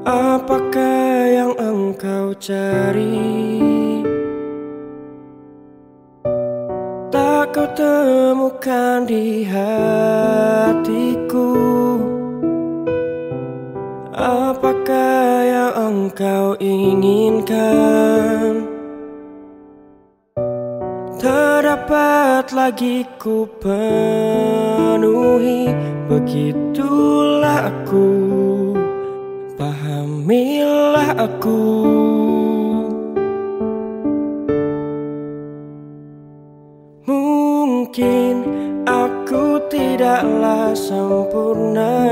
Apakah yang engkau cari? Tak kau temukan di hatiku Apakah yang engkau inginkan? Tak dapat lagi ku penuhi Begitulah aku Pahamilah aku. Mungkin aku tidaklah sempurna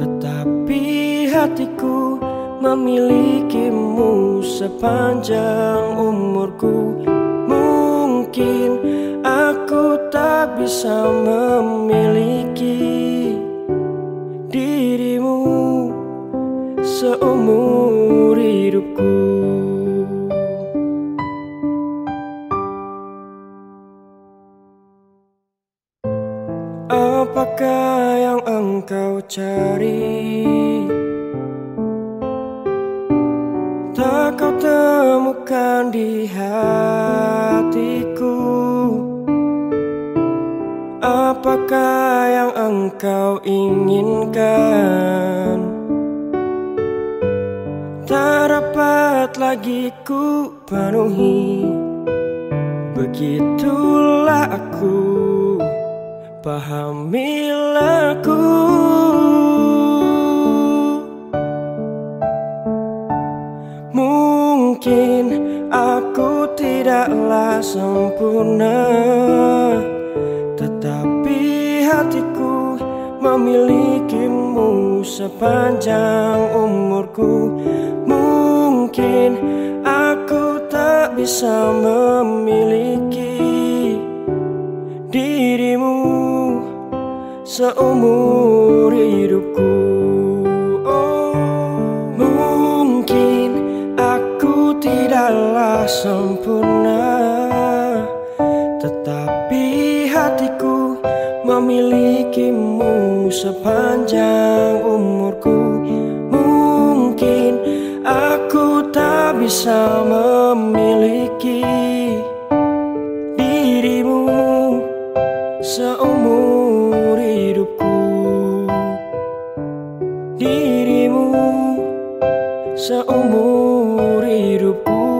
Tetapi hatiku memilikimu sepanjang umurku. Mungkin aku tak bisa memiliki dirimu seumur hidupku. Apakah yang engkau cari? Tak kau temukan di hatiku. Apakah yang engkau inginkan dapat lagi ku penuhi Begitulah aku. Pahamilah aku. Mungkin aku tidaklah sempurna Tetapi hatiku memilikimu sepanjang umurku Mungkin aku tak bisa memiliki dirimu seumur hidupku. Oh, Mungkin aku tidaklah sempurna Tetapi hatiku memilikimu sepanjang umurku bisa memiliki dirimu seumur hidupku. Dirimu seumur hidupku